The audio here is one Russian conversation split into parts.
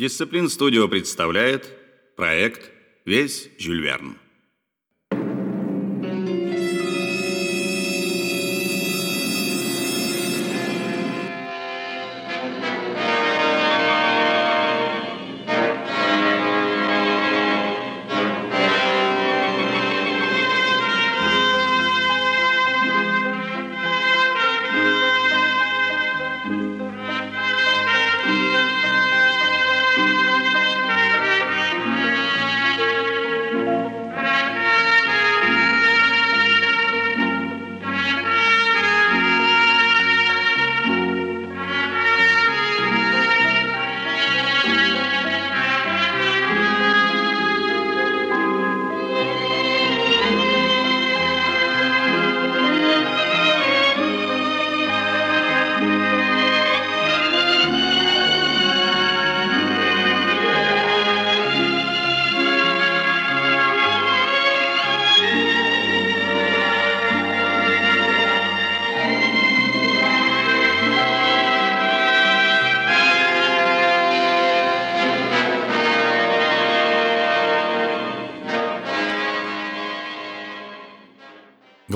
Дисциплин Студио представляет проект «Весь Жюль Верн».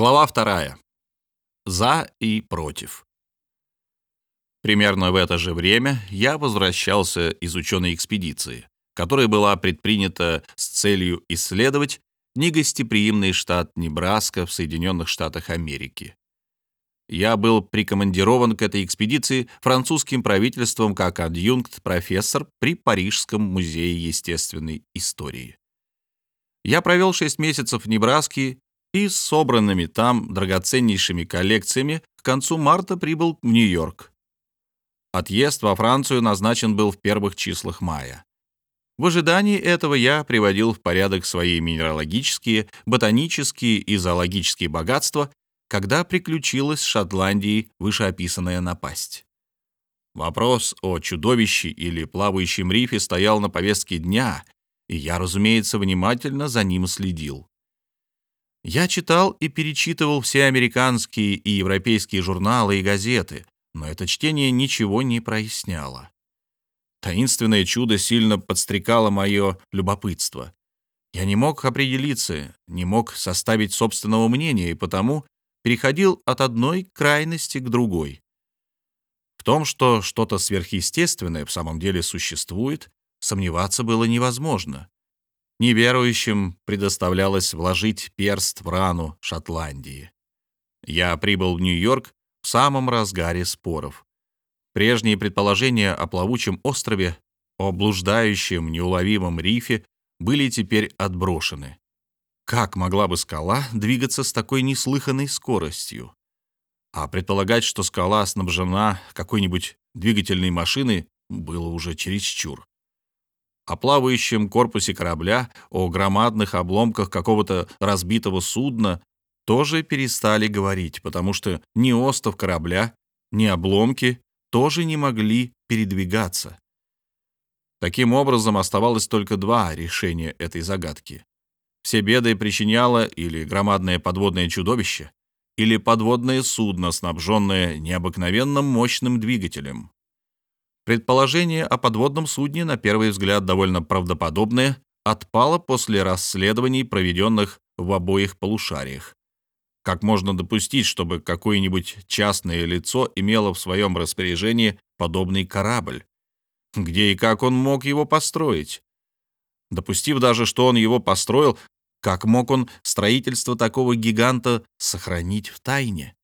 Глава вторая. За и против. Примерно в это же время я возвращался из ученой экспедиции, которая была предпринята с целью исследовать негостеприимный штат Небраска в Соединенных Штатах Америки. Я был прикомандирован к этой экспедиции французским правительством как адъюнкт-профессор при Парижском музее естественной истории. Я провел шесть месяцев в Небраске и с собранными там драгоценнейшими коллекциями к концу марта прибыл в Нью-Йорк. Отъезд во Францию назначен был в первых числах мая. В ожидании этого я приводил в порядок свои минералогические, ботанические и зоологические богатства, когда приключилась в Шотландии вышеописанная напасть. Вопрос о чудовище или плавающем рифе стоял на повестке дня, и я, разумеется, внимательно за ним следил. Я читал и перечитывал все американские и европейские журналы и газеты, но это чтение ничего не проясняло. Таинственное чудо сильно подстрекало мое любопытство. Я не мог определиться, не мог составить собственного мнения, и потому переходил от одной крайности к другой. В том, что что-то сверхъестественное в самом деле существует, сомневаться было невозможно. Неверующим предоставлялось вложить перст в рану Шотландии. Я прибыл в Нью-Йорк в самом разгаре споров. Прежние предположения о плавучем острове, о блуждающем неуловимом рифе были теперь отброшены. Как могла бы скала двигаться с такой неслыханной скоростью? А предполагать, что скала снабжена какой-нибудь двигательной машиной, было уже чересчур. О плавающем корпусе корабля, о громадных обломках какого-то разбитого судна тоже перестали говорить, потому что ни остов корабля, ни обломки тоже не могли передвигаться. Таким образом, оставалось только два решения этой загадки. Все беды причиняло или громадное подводное чудовище, или подводное судно, снабженное необыкновенным мощным двигателем. Предположение о подводном судне, на первый взгляд довольно правдоподобное, отпало после расследований, проведенных в обоих полушариях. Как можно допустить, чтобы какое-нибудь частное лицо имело в своем распоряжении подобный корабль? Где и как он мог его построить? Допустив даже, что он его построил, как мог он строительство такого гиганта сохранить в тайне?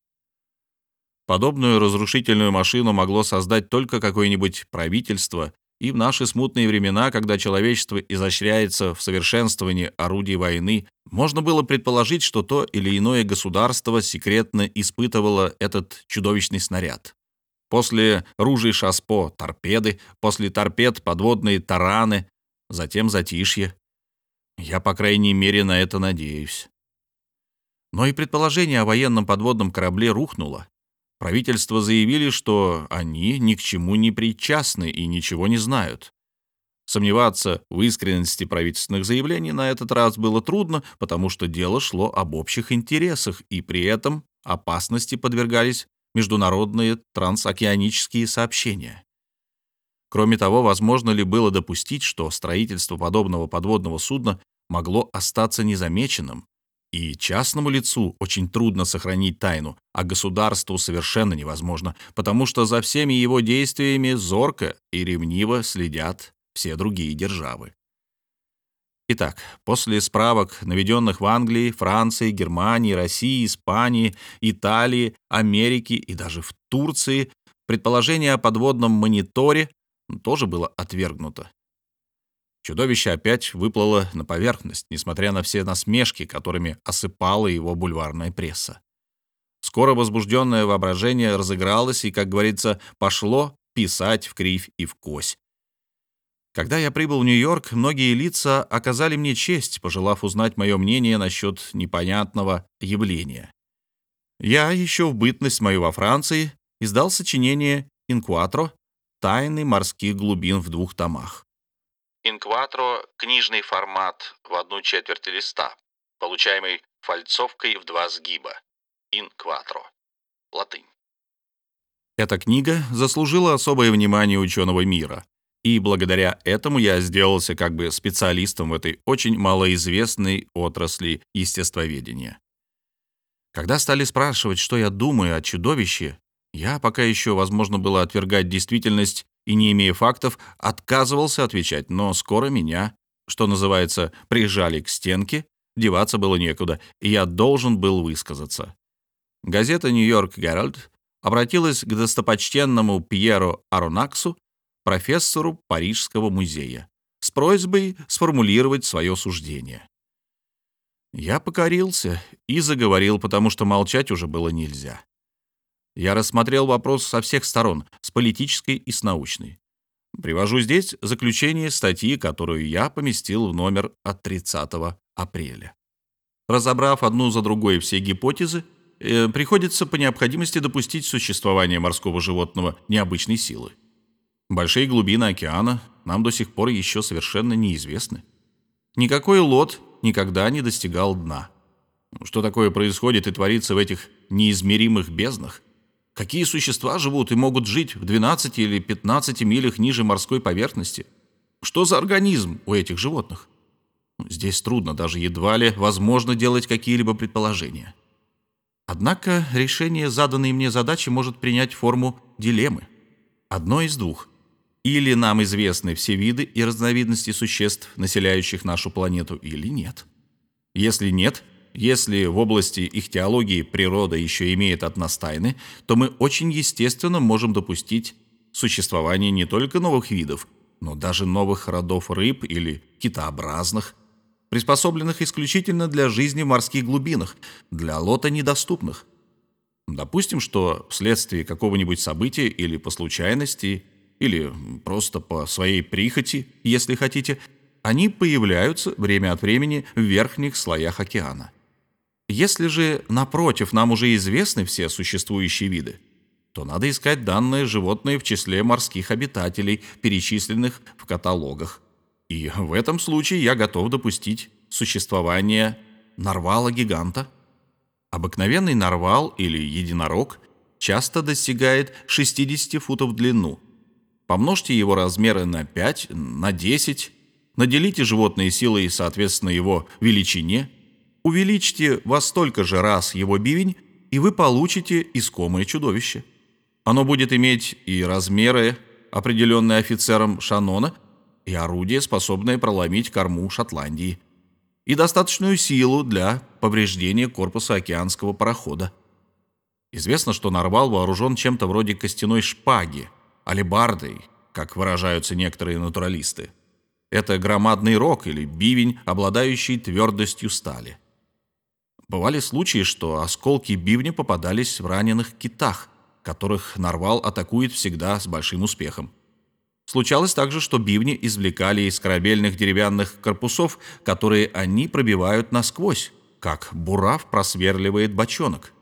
Подобную разрушительную машину могло создать только какое-нибудь правительство, и в наши смутные времена, когда человечество изощряется в совершенствовании орудий войны, можно было предположить, что то или иное государство секретно испытывало этот чудовищный снаряд. После ружей шаспо — торпеды, после торпед — подводные тараны, затем затишье. Я, по крайней мере, на это надеюсь. Но и предположение о военном подводном корабле рухнуло. Правительство заявили, что они ни к чему не причастны и ничего не знают. Сомневаться в искренности правительственных заявлений на этот раз было трудно, потому что дело шло об общих интересах, и при этом опасности подвергались международные трансокеанические сообщения. Кроме того, возможно ли было допустить, что строительство подобного подводного судна могло остаться незамеченным, и частному лицу очень трудно сохранить тайну, а государству совершенно невозможно, потому что за всеми его действиями зорко и ревниво следят все другие державы. Итак, после справок, наведенных в Англии, Франции, Германии, России, Испании, Италии, Америке и даже в Турции, предположение о подводном мониторе тоже было отвергнуто. Чудовище опять выплыло на поверхность, несмотря на все насмешки, которыми осыпала его бульварная пресса. Скоро возбужденное воображение разыгралось и, как говорится, пошло писать в кривь и в кось. Когда я прибыл в Нью-Йорк, многие лица оказали мне честь, пожелав узнать мое мнение насчет непонятного явления. Я еще в бытность мою во Франции издал сочинение «Инкуатро. Тайны морских глубин» в двух томах. Инкватро – книжный формат в одну четверть листа, получаемый фальцовкой в два сгиба. Инкватро. Латынь. Эта книга заслужила особое внимание ученого мира, и благодаря этому я сделался как бы специалистом в этой очень малоизвестной отрасли естествоведения. Когда стали спрашивать, что я думаю о чудовище, я пока еще, возможно, было отвергать действительность и, не имея фактов, отказывался отвечать, но скоро меня, что называется, прижали к стенке, деваться было некуда, и я должен был высказаться. Газета «Нью-Йорк Геральд» обратилась к достопочтенному Пьеру Аронаксу, профессору Парижского музея, с просьбой сформулировать свое суждение. Я покорился и заговорил, потому что молчать уже было нельзя. Я рассмотрел вопрос со всех сторон, с политической и с научной. Привожу здесь заключение статьи, которую я поместил в номер от 30 апреля. Разобрав одну за другой все гипотезы, э, приходится по необходимости допустить существование морского животного необычной силы. Большие глубины океана нам до сих пор еще совершенно неизвестны. Никакой лот никогда не достигал дна. Что такое происходит и творится в этих неизмеримых безднах, Какие существа живут и могут жить в 12 или 15 милях ниже морской поверхности? Что за организм у этих животных? Ну, здесь трудно, даже едва ли возможно делать какие-либо предположения. Однако решение заданной мне задачи может принять форму дилеммы. Одно из двух. Или нам известны все виды и разновидности существ, населяющих нашу планету, или нет. Если нет, если в области их теологии природа еще имеет от нас тайны, то мы очень естественно можем допустить существование не только новых видов, но даже новых родов рыб или китообразных, приспособленных исключительно для жизни в морских глубинах, для лота недоступных. Допустим, что вследствие какого-нибудь события или по случайности, или просто по своей прихоти, если хотите, они появляются время от времени в верхних слоях океана. Если же, напротив, нам уже известны все существующие виды, то надо искать данные животные в числе морских обитателей, перечисленных в каталогах. И в этом случае я готов допустить существование нарвала-гиганта. Обыкновенный нарвал или единорог часто достигает 60 футов в длину. Помножьте его размеры на 5, на 10, наделите животные силой соответственно его величине – Увеличьте во столько же раз его бивень, и вы получите искомое чудовище. Оно будет иметь и размеры, определенные офицером Шанона, и орудие, способное проломить корму Шотландии, и достаточную силу для повреждения корпуса океанского парохода. Известно, что Нарвал вооружен чем-то вроде костяной шпаги, алебардой, как выражаются некоторые натуралисты. Это громадный рог или бивень, обладающий твердостью стали. Бывали случаи, что осколки бивня попадались в раненых китах, которых нарвал атакует всегда с большим успехом. Случалось также, что бивни извлекали из корабельных деревянных корпусов, которые они пробивают насквозь, как бурав просверливает бочонок.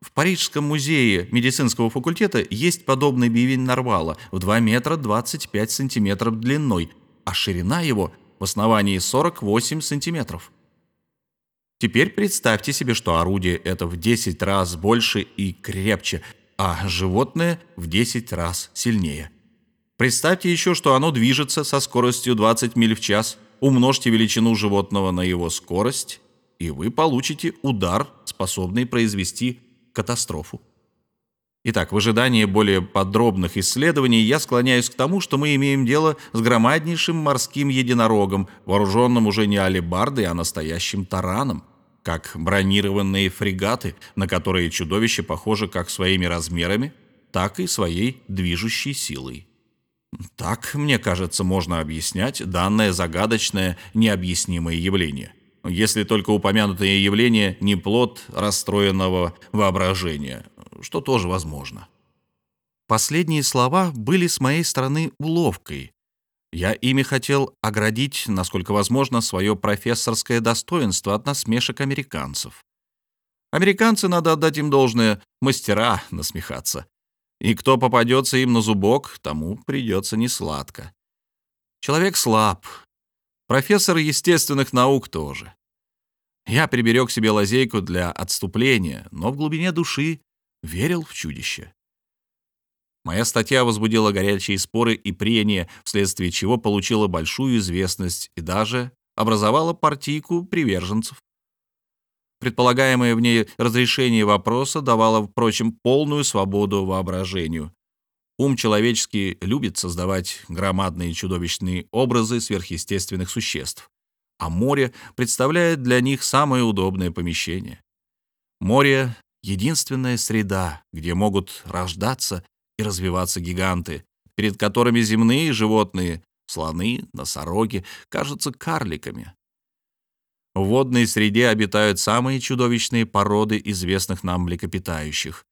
В Парижском музее медицинского факультета есть подобный бивень нарвала в 2 метра 25 сантиметров длиной, а ширина его в основании 48 сантиметров. Теперь представьте себе, что орудие это в 10 раз больше и крепче, а животное в 10 раз сильнее. Представьте еще, что оно движется со скоростью 20 миль в час. Умножьте величину животного на его скорость, и вы получите удар, способный произвести катастрофу. Итак, в ожидании более подробных исследований я склоняюсь к тому, что мы имеем дело с громаднейшим морским единорогом, вооруженным уже не алебардой, а настоящим тараном, как бронированные фрегаты, на которые чудовище похоже как своими размерами, так и своей движущей силой. Так, мне кажется, можно объяснять данное загадочное, необъяснимое явление. Если только упомянутое явление не плод расстроенного воображения, что тоже возможно. Последние слова были с моей стороны уловкой. Я ими хотел оградить, насколько возможно, свое профессорское достоинство от насмешек американцев. Американцы, надо отдать им должное, мастера насмехаться. И кто попадется им на зубок, тому придется несладко. Человек слаб. Профессор естественных наук тоже. Я приберег себе лазейку для отступления, но в глубине души верил в чудище. Моя статья возбудила горячие споры и прения, вследствие чего получила большую известность и даже образовала партийку приверженцев. Предполагаемое в ней разрешение вопроса давало, впрочем, полную свободу воображению. Ум человеческий любит создавать громадные чудовищные образы сверхъестественных существ, а море представляет для них самое удобное помещение. Море — единственная среда, где могут рождаться и развиваться гиганты, перед которыми земные животные, слоны, носороги, кажутся карликами. В водной среде обитают самые чудовищные породы известных нам млекопитающих.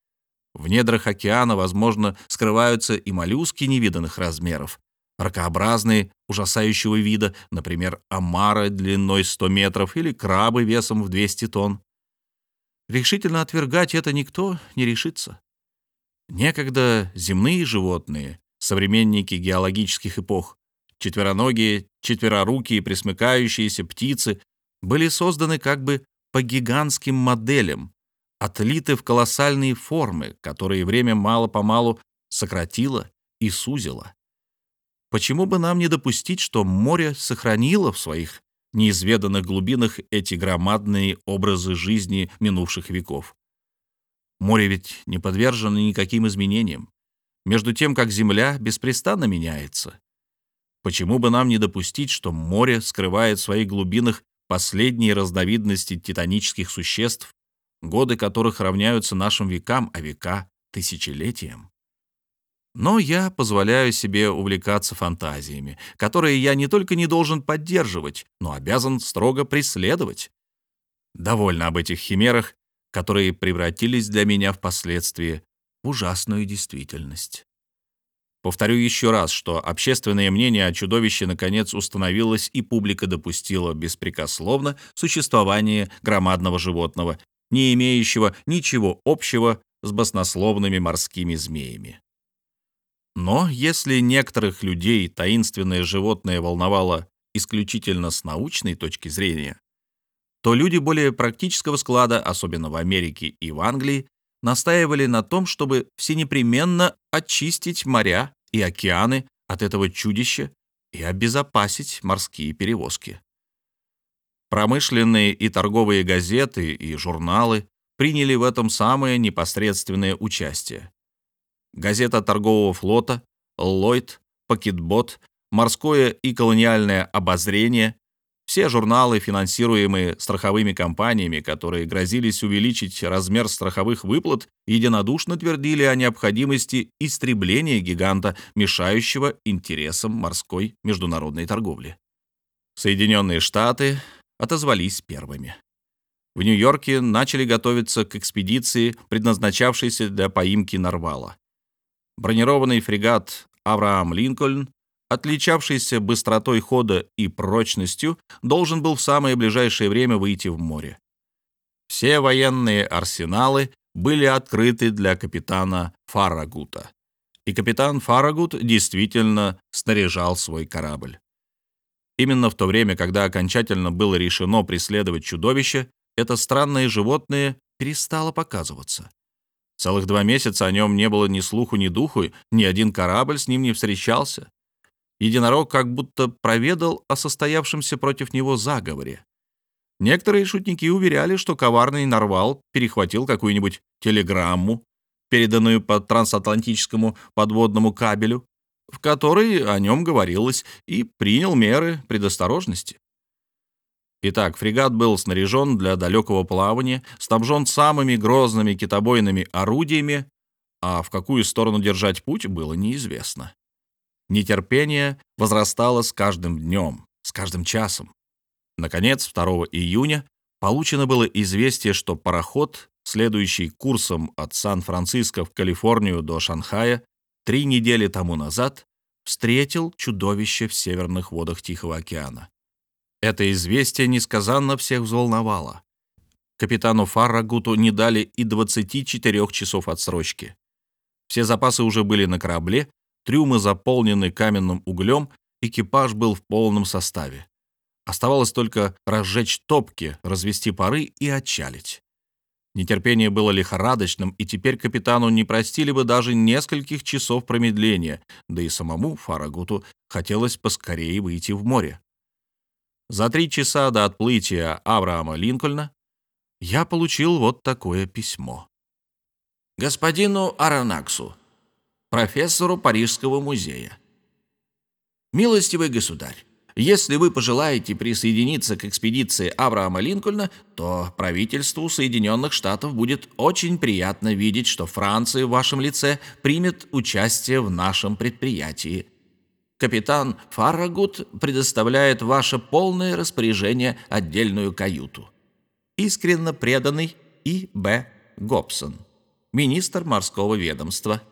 В недрах океана, возможно, скрываются и моллюски невиданных размеров, ракообразные, ужасающего вида, например, омары длиной 100 метров или крабы весом в 200 тонн. Решительно отвергать это никто не решится. Некогда земные животные, современники геологических эпох, четвероногие, четверорукие, пресмыкающиеся птицы, были созданы как бы по гигантским моделям, отлиты в колоссальные формы, которые время мало-помалу сократило и сузило. Почему бы нам не допустить, что море сохранило в своих неизведанных глубинах эти громадные образы жизни минувших веков? Море ведь не подвержено никаким изменениям, между тем, как Земля беспрестанно меняется. Почему бы нам не допустить, что море скрывает в своих глубинах последние разновидности титанических существ, годы которых равняются нашим векам, а века — тысячелетиям. Но я позволяю себе увлекаться фантазиями, которые я не только не должен поддерживать, но обязан строго преследовать. Довольно об этих химерах, которые превратились для меня впоследствии в ужасную действительность. Повторю еще раз, что общественное мнение о чудовище наконец установилось и публика допустила беспрекословно существование громадного животного, не имеющего ничего общего с баснословными морскими змеями. Но если некоторых людей таинственное животное волновало исключительно с научной точки зрения, то люди более практического склада, особенно в Америке и в Англии, настаивали на том, чтобы всенепременно очистить моря и океаны от этого чудища и обезопасить морские перевозки. Промышленные и торговые газеты и журналы приняли в этом самое непосредственное участие. Газета торгового флота, Ллойд, Пакетбот, Морское и колониальное обозрение все журналы, финансируемые страховыми компаниями, которые грозились увеличить размер страховых выплат, единодушно твердили о необходимости истребления гиганта, мешающего интересам морской международной торговли. Соединенные Штаты отозвались первыми. В Нью-Йорке начали готовиться к экспедиции, предназначавшейся для поимки Нарвала. Бронированный фрегат «Авраам Линкольн» отличавшийся быстротой хода и прочностью, должен был в самое ближайшее время выйти в море. Все военные арсеналы были открыты для капитана Фарагута. И капитан Фарагут действительно снаряжал свой корабль. Именно в то время, когда окончательно было решено преследовать чудовище, это странное животное перестало показываться. Целых два месяца о нем не было ни слуху, ни духу, ни один корабль с ним не встречался. Единорог как будто проведал о состоявшемся против него заговоре. Некоторые шутники уверяли, что коварный Нарвал перехватил какую-нибудь телеграмму, переданную по трансатлантическому подводному кабелю, в которой о нем говорилось, и принял меры предосторожности. Итак, фрегат был снаряжен для далекого плавания, снабжен самыми грозными китобойными орудиями, а в какую сторону держать путь было неизвестно. Нетерпение возрастало с каждым днем, с каждым часом. Наконец, 2 июня получено было известие, что пароход, следующий курсом от Сан-Франциско в Калифорнию до Шанхая, три недели тому назад встретил чудовище в северных водах Тихого океана. Это известие несказанно всех взволновало. Капитану Фаррагуту не дали и 24 часов отсрочки. Все запасы уже были на корабле, трюмы заполнены каменным углем, экипаж был в полном составе. Оставалось только разжечь топки, развести пары и отчалить. Нетерпение было лихорадочным, и теперь капитану не простили бы даже нескольких часов промедления, да и самому Фарагуту хотелось поскорее выйти в море. За три часа до отплытия Авраама Линкольна я получил вот такое письмо. Господину Аронаксу, профессору Парижского музея. Милостивый государь, если вы пожелаете присоединиться к экспедиции Авраама Линкольна, то правительству Соединенных Штатов будет очень приятно видеть, что Франция в вашем лице примет участие в нашем предприятии. Капитан Фаррагут предоставляет ваше полное распоряжение отдельную каюту. Искренно преданный И. Б. Гобсон, министр морского ведомства.